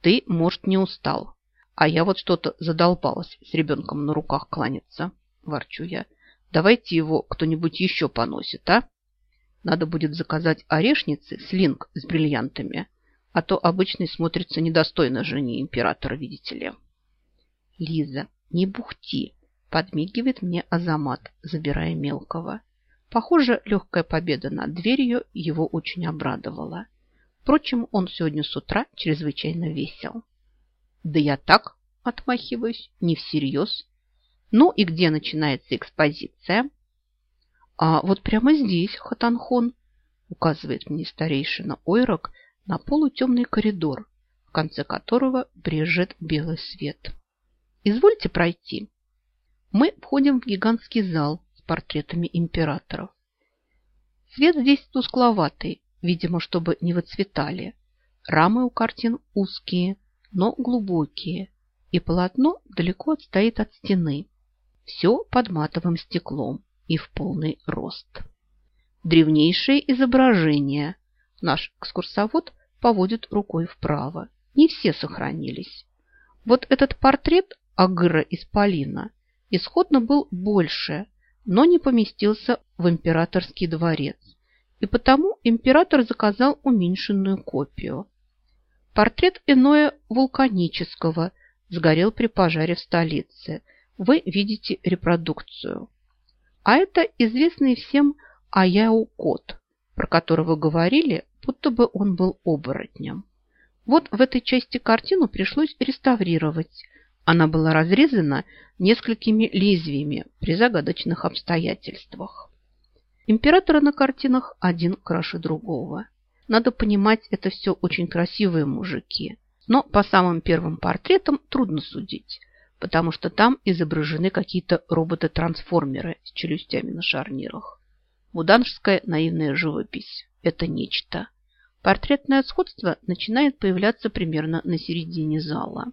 Ты, может, не устал, а я вот что-то задолбалась с ребенком на руках кланяться, ворчу я. Давайте его кто-нибудь еще поносит, а? Надо будет заказать орешницы слинг с бриллиантами, а то обычный смотрится недостойно жене императора, видите ли. Лиза, не бухти, подмигивает мне Азамат, забирая мелкого. Похоже, легкая победа над дверью его очень обрадовала. Впрочем, он сегодня с утра чрезвычайно весел. Да я так отмахиваюсь, не всерьез. Ну и где начинается экспозиция? А вот прямо здесь, Хатанхон, указывает мне старейшина Ойрок на полутемный коридор, в конце которого брежет белый свет. Извольте пройти. Мы входим в гигантский зал с портретами императоров. Свет здесь тускловатый, видимо, чтобы не выцветали. Рамы у картин узкие, но глубокие, и полотно далеко отстоит от стены. Все под матовым стеклом и в полный рост. Древнейшие изображения. Наш экскурсовод поводит рукой вправо. Не все сохранились. Вот этот портрет Агыра Исполина исходно был больше, но не поместился в императорский дворец и потому император заказал уменьшенную копию. Портрет иное вулканического сгорел при пожаре в столице. Вы видите репродукцию. А это известный всем Аяу Кот, про которого говорили, будто бы он был оборотнем. Вот в этой части картину пришлось реставрировать. Она была разрезана несколькими лезвиями при загадочных обстоятельствах. Императоры на картинах один краше другого. Надо понимать, это все очень красивые мужики. Но по самым первым портретам трудно судить, потому что там изображены какие-то роботы-трансформеры с челюстями на шарнирах. Муданжская наивная живопись – это нечто. Портретное сходство начинает появляться примерно на середине зала.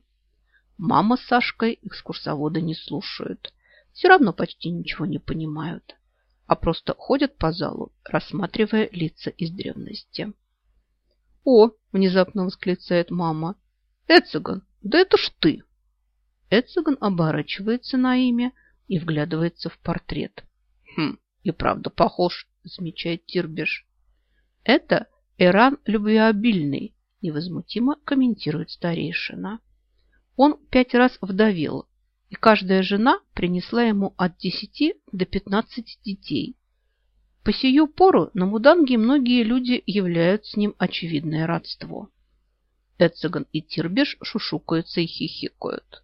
Мама с Сашкой экскурсовода не слушают. Все равно почти ничего не понимают а просто ходят по залу, рассматривая лица из древности. «О!» – внезапно восклицает мама. «Эциган, да это ж ты!» Эциган оборачивается на имя и вглядывается в портрет. «Хм, и правда похож», – замечает Тирбеш. «Это Эран любвеобильный», – невозмутимо комментирует старейшина. Он пять раз вдовел, и каждая жена принесла ему от 10 до 15 детей. По сию пору на Муданге многие люди являют с ним очевидное родство. Эцеган и Тирбеш шушукаются и хихикают.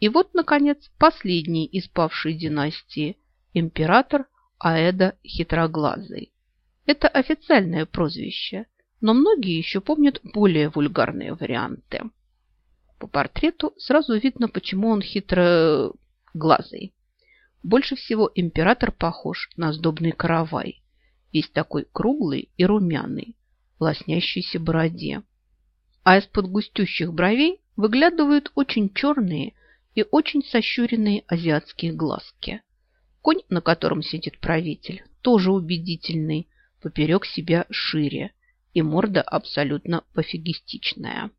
И вот, наконец, последний из павшей династии – император Аэда Хитроглазый. Это официальное прозвище, но многие еще помнят более вульгарные варианты. По портрету сразу видно, почему он хитро глазый. Больше всего император похож на сдобный каравай. Весь такой круглый и румяный, в лоснящейся бороде. А из-под густющих бровей выглядывают очень черные и очень сощуренные азиатские глазки. Конь, на котором сидит правитель, тоже убедительный, поперек себя шире, и морда абсолютно пофигистичная.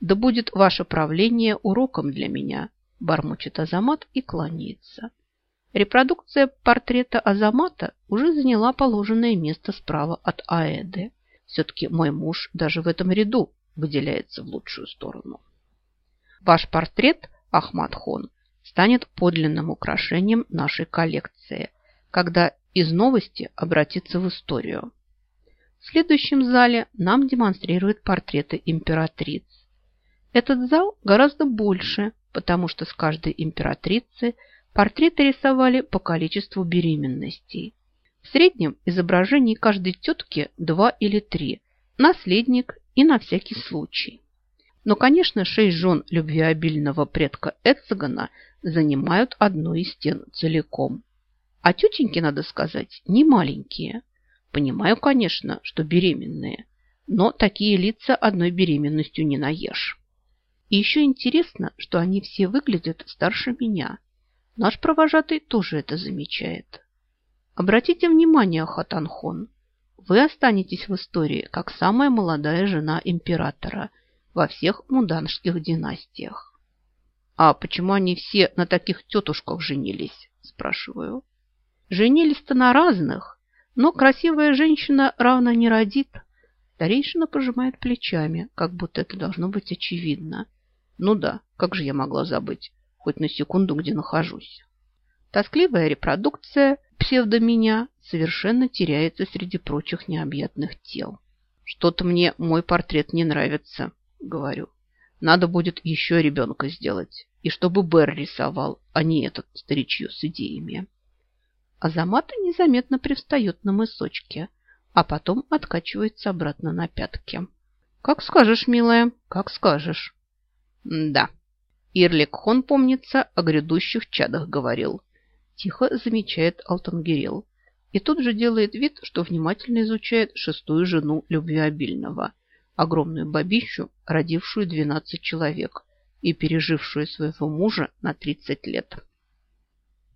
Да будет ваше правление уроком для меня, бормочет Азамат и кланяется. Репродукция портрета Азамата уже заняла положенное место справа от Аэды. Все-таки мой муж даже в этом ряду выделяется в лучшую сторону. Ваш портрет, Ахмад Хон, станет подлинным украшением нашей коллекции, когда из новости обратится в историю. В следующем зале нам демонстрируют портреты императриц. Этот зал гораздо больше, потому что с каждой императрицы портреты рисовали по количеству беременностей. В среднем изображений каждой тетки два или три, наследник и на всякий случай. Но, конечно, шесть жен любвеобильного предка Эцегана занимают одну из стен целиком. А тетеньки, надо сказать, не маленькие. Понимаю, конечно, что беременные, но такие лица одной беременностью не наешь. И еще интересно, что они все выглядят старше меня. Наш провожатый тоже это замечает. Обратите внимание, Хатанхон, вы останетесь в истории как самая молодая жена императора, во всех муданских династиях. «А почему они все на таких тетушках женились?» – спрашиваю. «Женились-то на разных, но красивая женщина равно не родит». Старейшина пожимает плечами, как будто это должно быть очевидно. «Ну да, как же я могла забыть, хоть на секунду, где нахожусь?» Тоскливая репродукция псевдо-меня совершенно теряется среди прочих необъятных тел. «Что-то мне мой портрет не нравится», — говорю. «Надо будет еще ребенка сделать, и чтобы Бер рисовал, а не этот старичье с идеями». Азамат незаметно привстает на мысочке, а потом откачивается обратно на пятки. «Как скажешь, милая, как скажешь». «Да». Ирлик Хон, помнится, о грядущих чадах говорил. Тихо замечает Алтангерел и тут же делает вид, что внимательно изучает шестую жену любвеобильного, огромную бабищу, родившую 12 человек и пережившую своего мужа на 30 лет.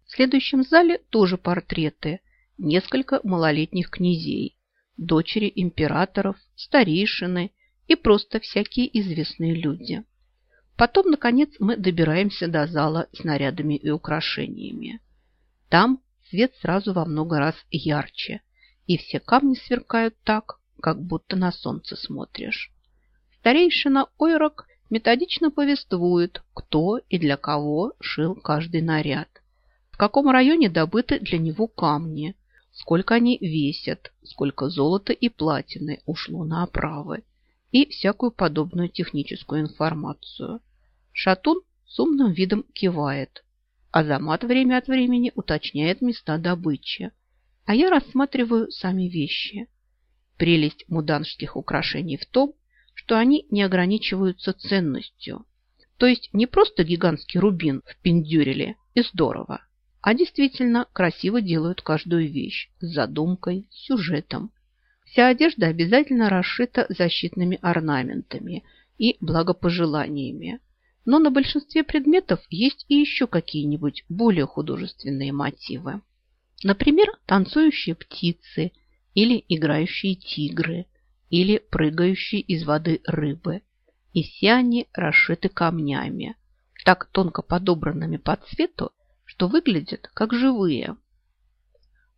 В следующем зале тоже портреты, несколько малолетних князей, дочери императоров, старейшины и просто всякие известные люди. Потом, наконец, мы добираемся до зала с нарядами и украшениями. Там свет сразу во много раз ярче, и все камни сверкают так, как будто на солнце смотришь. Старейшина Ойрок методично повествует, кто и для кого шил каждый наряд, в каком районе добыты для него камни, сколько они весят, сколько золота и платины ушло на оправы и всякую подобную техническую информацию. Шатун с умным видом кивает, Азамат время от времени уточняет места добычи, а я рассматриваю сами вещи. Прелесть муданских украшений в том, что они не ограничиваются ценностью. То есть не просто гигантский рубин в пиндюреле и здорово, а действительно красиво делают каждую вещь с задумкой, сюжетом. Вся одежда обязательно расшита защитными орнаментами и благопожеланиями. Но на большинстве предметов есть и еще какие-нибудь более художественные мотивы. Например, танцующие птицы или играющие тигры или прыгающие из воды рыбы. И все они расшиты камнями, так тонко подобранными по цвету, что выглядят как живые.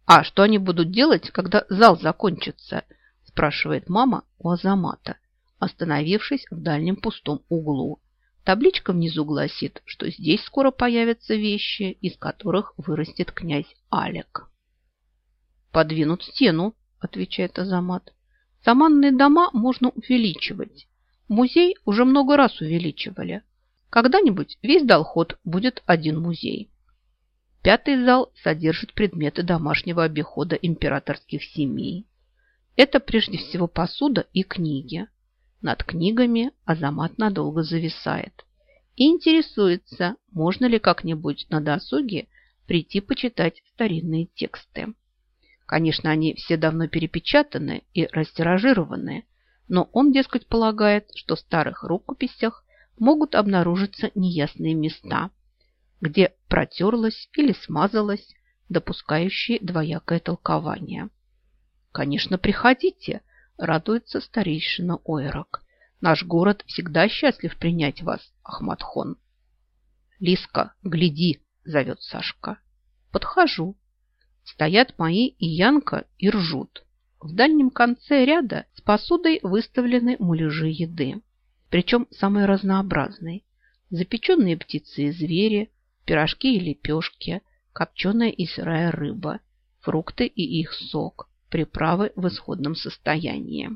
«А что они будут делать, когда зал закончится?» спрашивает мама у Азамата, остановившись в дальнем пустом углу Табличка внизу гласит, что здесь скоро появятся вещи, из которых вырастет князь Алек. «Подвинут стену», – отвечает Азамат. «Саманные дома можно увеличивать. Музей уже много раз увеличивали. Когда-нибудь весь долход будет один музей». Пятый зал содержит предметы домашнего обихода императорских семей. Это прежде всего посуда и книги. Над книгами Азамат надолго зависает и интересуется, можно ли как-нибудь на досуге прийти почитать старинные тексты. Конечно, они все давно перепечатаны и растиражированы, но он, дескать, полагает, что в старых рукописях могут обнаружиться неясные места, где протерлось или смазалось, допускающие двоякое толкование. Конечно, приходите – радуется старейшина Ойрак. Наш город всегда счастлив принять вас, Ахматхон. Лиска, гляди, зовет Сашка. Подхожу. Стоят мои и Янка и ржут. В дальнем конце ряда с посудой выставлены муляжи еды. Причем самые разнообразные. Запеченные птицы и звери, пирожки и лепешки, копченая и сырая рыба, фрукты и их сок, приправы в исходном состоянии.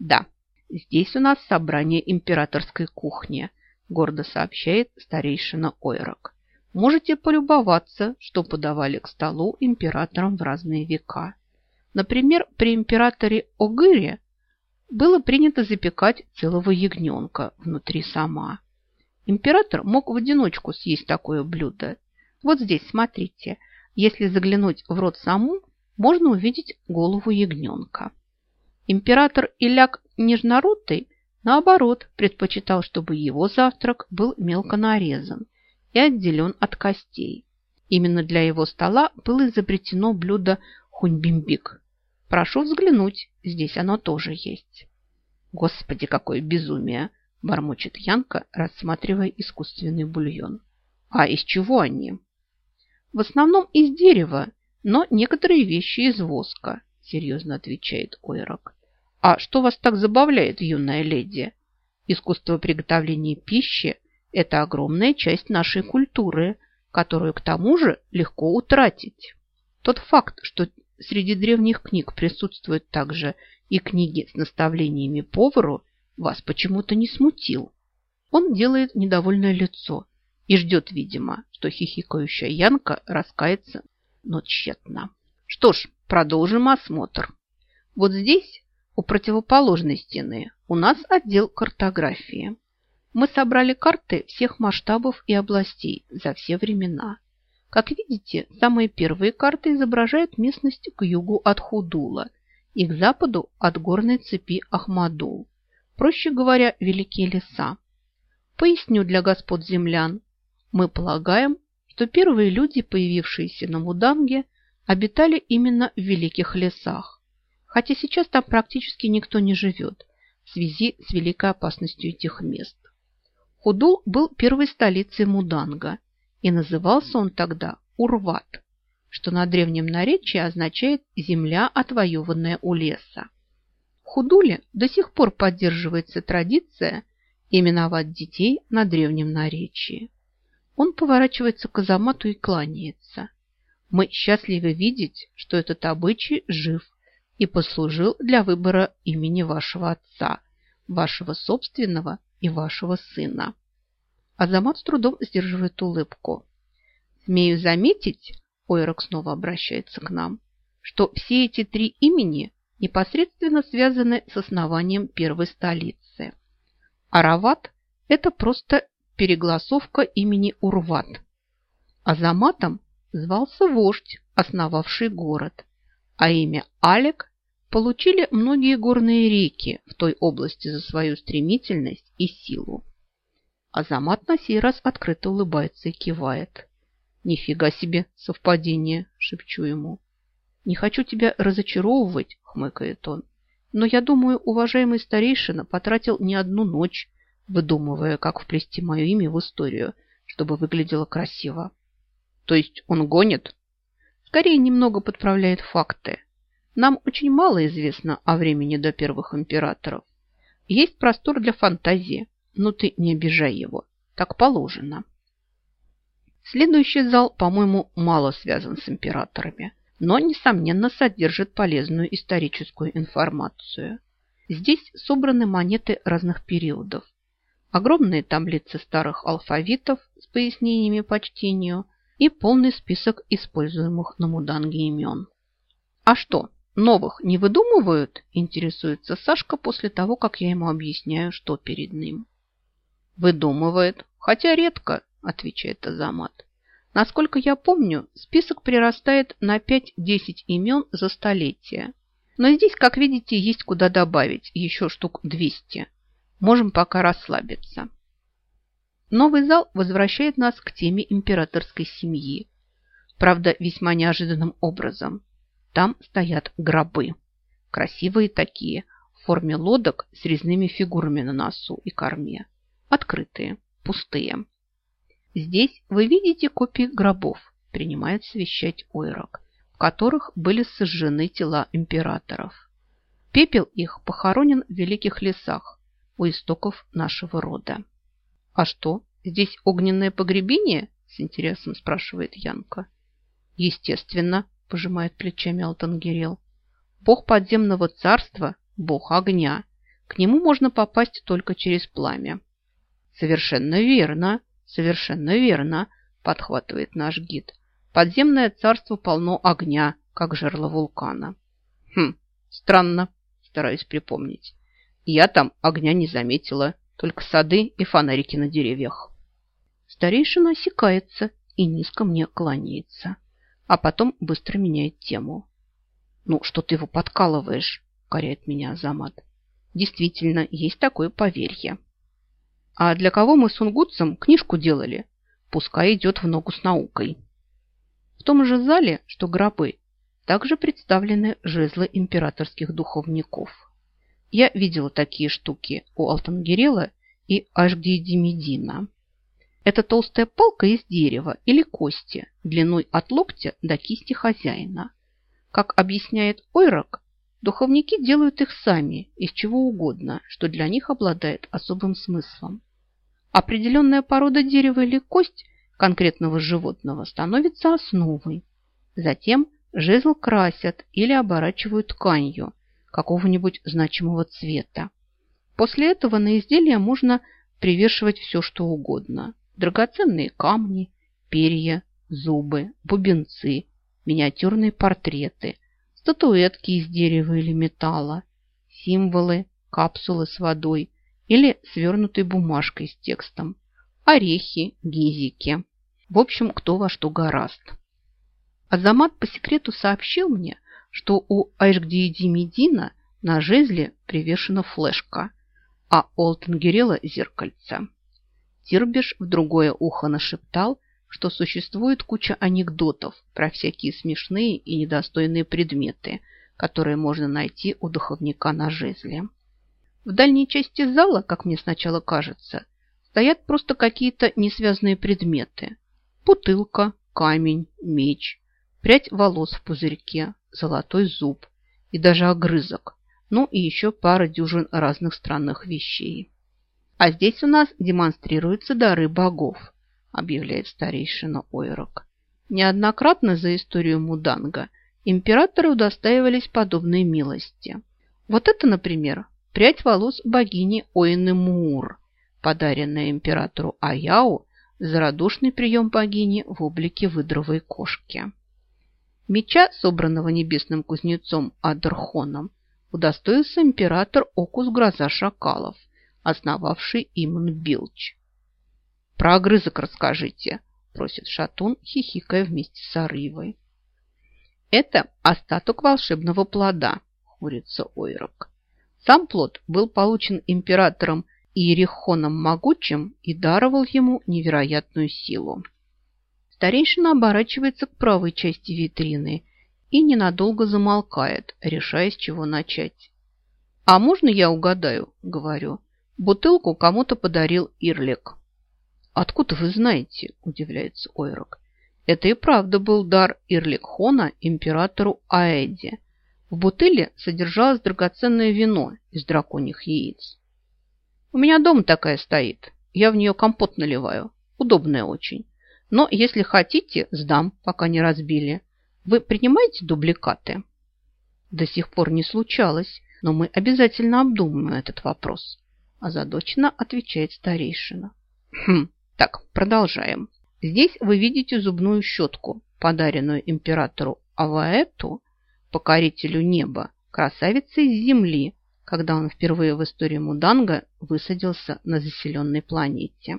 Да, здесь у нас собрание императорской кухни, гордо сообщает старейшина Ойрок. Можете полюбоваться, что подавали к столу императорам в разные века. Например, при императоре Огыре было принято запекать целого ягненка внутри сама. Император мог в одиночку съесть такое блюдо. Вот здесь, смотрите, если заглянуть в рот саму, можно увидеть голову ягненка. Император Иляк Нежнорутый, наоборот, предпочитал, чтобы его завтрак был мелко нарезан и отделен от костей. Именно для его стола было изобретено блюдо хуньбимбик. Прошу взглянуть, здесь оно тоже есть. Господи, какое безумие! бормочет Янка, рассматривая искусственный бульон. А из чего они? В основном из дерева, но некоторые вещи из воска, серьезно отвечает Ойрок. А что вас так забавляет, юная леди? Искусство приготовления пищи – это огромная часть нашей культуры, которую к тому же легко утратить. Тот факт, что среди древних книг присутствуют также и книги с наставлениями повару, вас почему-то не смутил. Он делает недовольное лицо и ждет, видимо, что хихикающая Янка раскается, но тщетно. Что ж, продолжим осмотр. Вот здесь, у противоположной стены, у нас отдел картографии. Мы собрали карты всех масштабов и областей за все времена. Как видите, самые первые карты изображают местность к югу от Худула и к западу от горной цепи Ахмадул. Проще говоря, великие леса. Поясню для господ землян. Мы полагаем, что первые люди, появившиеся на Муданге, обитали именно в великих лесах. Хотя сейчас там практически никто не живет в связи с великой опасностью этих мест. Худул был первой столицей Муданга – и назывался он тогда Урват, что на древнем наречии означает «земля, отвоеванная у леса». В Худуле до сих пор поддерживается традиция именовать детей на древнем наречии. Он поворачивается к Азамату и кланяется. Мы счастливы видеть, что этот обычай жив и послужил для выбора имени вашего отца, вашего собственного и вашего сына. Азамат с трудом сдерживает улыбку. Смею заметить, Ойрок снова обращается к нам, что все эти три имени непосредственно связаны с основанием первой столицы. Арават – это просто перегласовка имени Урват. Азаматом звался вождь, основавший город, а имя Алек получили многие горные реки в той области за свою стремительность и силу. Азамат на сей раз открыто улыбается и кивает. «Нифига себе совпадение!» – шепчу ему. «Не хочу тебя разочаровывать», – хмыкает он. «Но я думаю, уважаемый старейшина потратил не одну ночь, выдумывая, как вплести мое имя в историю, чтобы выглядело красиво». «То есть он гонит?» «Скорее немного подправляет факты. Нам очень мало известно о времени до первых императоров. Есть простор для фантазии, но ты не обижай его. Так положено. Следующий зал, по-моему, мало связан с императорами, но, несомненно, содержит полезную историческую информацию. Здесь собраны монеты разных периодов. Огромные таблицы старых алфавитов с пояснениями по чтению и полный список используемых на Муданге имен. А что, новых не выдумывают? Интересуется Сашка после того, как я ему объясняю, что перед ним. Выдумывает, хотя редко, отвечает Азамат. Насколько я помню, список прирастает на 5-10 имен за столетие. Но здесь, как видите, есть куда добавить, еще штук 200. Можем пока расслабиться. Новый зал возвращает нас к теме императорской семьи. Правда, весьма неожиданным образом. Там стоят гробы. Красивые такие, в форме лодок с резными фигурами на носу и корме открытые, пустые. Здесь вы видите копии гробов, принимает свящать Ойрок, в которых были сожжены тела императоров. Пепел их похоронен в великих лесах у истоков нашего рода. А что, здесь огненное погребение? С интересом спрашивает Янка. Естественно, пожимает плечами Алтангерел. Бог подземного царства – бог огня. К нему можно попасть только через пламя. Совершенно верно, совершенно верно, подхватывает наш гид. Подземное царство полно огня, как жерло вулкана. Хм, странно, стараюсь припомнить. Я там огня не заметила, только сады и фонарики на деревьях. Старейшина осекается и низко мне кланяется, а потом быстро меняет тему. «Ну, что ты его подкалываешь?» – коряет меня Азамат. «Действительно, есть такое поверье». А для кого мы с унгутцем книжку делали? Пускай идет в ногу с наукой. В том же зале, что гробы, также представлены жезлы императорских духовников. Я видела такие штуки у Алтангерела и ашгдиедимедина. Это толстая палка из дерева или кости, длиной от локтя до кисти хозяина. Как объясняет Ойрак, духовники делают их сами, из чего угодно, что для них обладает особым смыслом. Определенная порода дерева или кость конкретного животного становится основой. Затем жезл красят или оборачивают тканью какого-нибудь значимого цвета. После этого на изделие можно привешивать все, что угодно. Драгоценные камни, перья, зубы, бубенцы, миниатюрные портреты, статуэтки из дерева или металла, символы, капсулы с водой или свернутой бумажкой с текстом, орехи, гизики. В общем, кто во что гораст. Азамат по секрету сообщил мне, что у Айшгдиедимедина на жезле привешена флешка, а у Олтенгерела – зеркальце. Тирбиш в другое ухо нашептал, что существует куча анекдотов про всякие смешные и недостойные предметы, которые можно найти у духовника на жезле. В дальней части зала, как мне сначала кажется, стоят просто какие-то несвязанные предметы. Бутылка, камень, меч, прядь волос в пузырьке, золотой зуб и даже огрызок, ну и еще пара дюжин разных странных вещей. А здесь у нас демонстрируются дары богов, объявляет старейшина Ойрок. Неоднократно за историю Муданга императоры удостаивались подобной милости. Вот это, например, прядь волос богини Оины Муур, подаренная императору Аяу за радушный прием богини в облике выдровой кошки. Меча, собранного небесным кузнецом Адрхоном, удостоился император Окус Гроза Шакалов, основавший Имон Билч. «Про огрызок расскажите», – просит Шатун, хихикая вместе с Арывой. «Это остаток волшебного плода», – хмурится Ойрок. Сам плод был получен императором Иерихоном Могучим и даровал ему невероятную силу. Старейшина оборачивается к правой части витрины и ненадолго замолкает, решая, с чего начать. «А можно я угадаю?» – говорю. «Бутылку кому-то подарил Ирлик». «Откуда вы знаете?» – удивляется Ойрок. «Это и правда был дар Ирликхона императору Аэде. В бутыле содержалось драгоценное вино из драконьих яиц. У меня дома такая стоит. Я в нее компот наливаю. Удобная очень. Но если хотите, сдам, пока не разбили. Вы принимаете дубликаты? До сих пор не случалось, но мы обязательно обдумаем этот вопрос. Озадоченно отвечает старейшина. Хм, так, продолжаем. Здесь вы видите зубную щетку, подаренную императору Аваэту, покорителю неба, красавице из земли, когда он впервые в истории Муданга высадился на заселенной планете.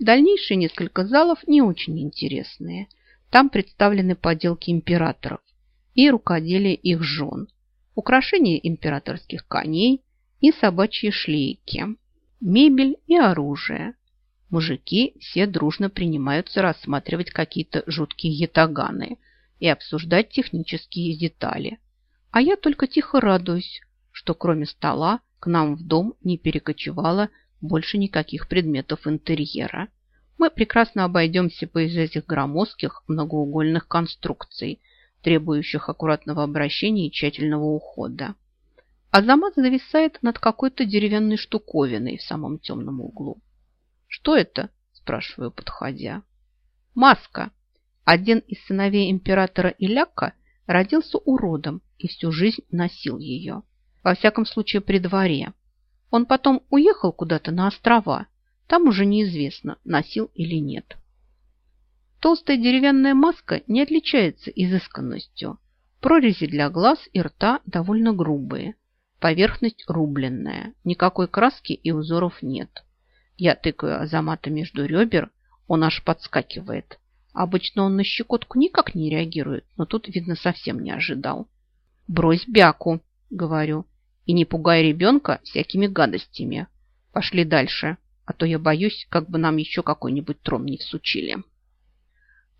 Дальнейшие несколько залов не очень интересные. Там представлены поделки императоров и рукоделие их жен, украшения императорских коней и собачьи шлейки, мебель и оружие. Мужики все дружно принимаются рассматривать какие-то жуткие ятаганы и обсуждать технические детали. А я только тихо радуюсь, что кроме стола к нам в дом не перекочевало больше никаких предметов интерьера. Мы прекрасно обойдемся без этих громоздких многоугольных конструкций, требующих аккуратного обращения и тщательного ухода. Азамат зависает над какой-то деревянной штуковиной в самом темном углу. «Что это?» – спрашиваю, подходя. «Маска. Один из сыновей императора Иляка родился уродом и всю жизнь носил ее. Во всяком случае, при дворе. Он потом уехал куда-то на острова. Там уже неизвестно, носил или нет. Толстая деревянная маска не отличается изысканностью. Прорези для глаз и рта довольно грубые. Поверхность рубленная. Никакой краски и узоров нет. Я тыкаю Азамата между ребер, он аж подскакивает. Обычно он на щекотку никак не реагирует, но тут, видно, совсем не ожидал. «Брось бяку», — говорю. И не пугай ребенка всякими гадостями. Пошли дальше, а то я боюсь, как бы нам еще какой-нибудь тром не всучили.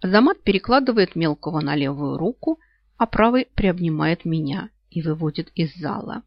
Азамат перекладывает мелкого на левую руку, а правый приобнимает меня и выводит из зала.